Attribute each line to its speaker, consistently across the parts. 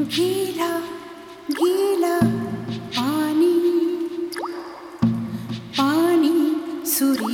Speaker 1: गीला गीला पानी पानी सुरीला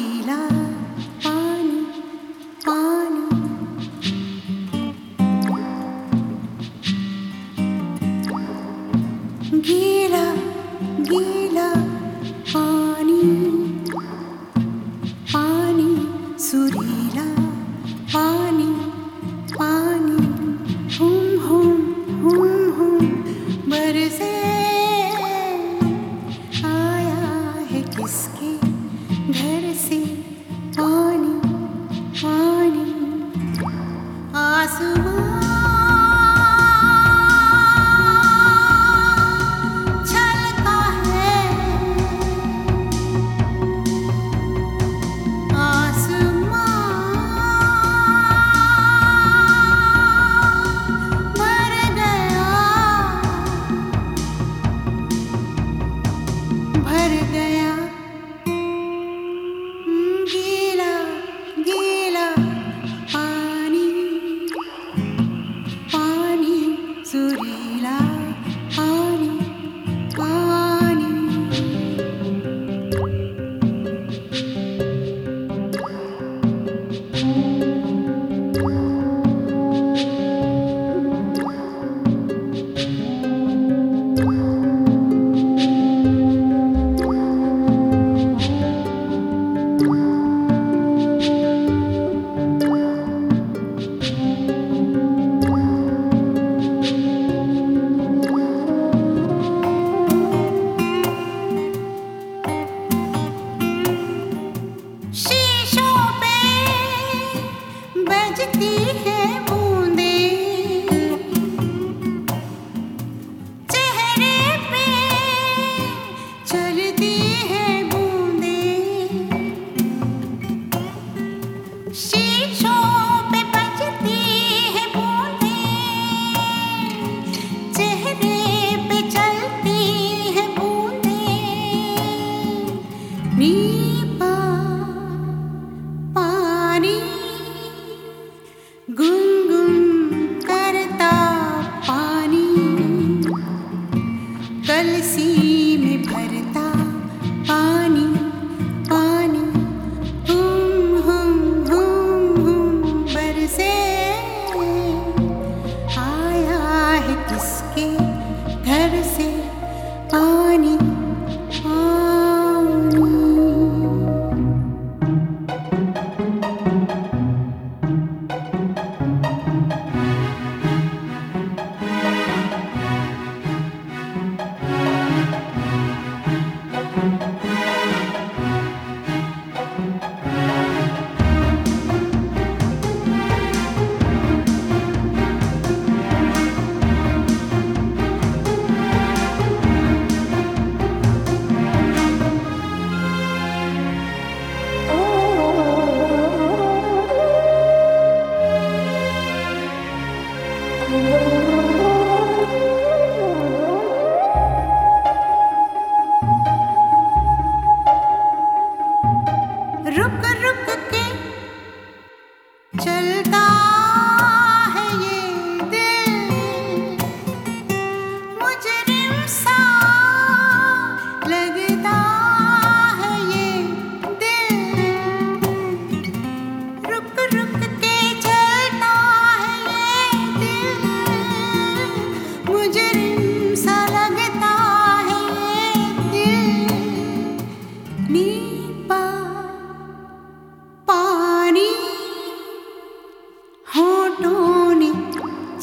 Speaker 1: कहती है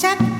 Speaker 1: check.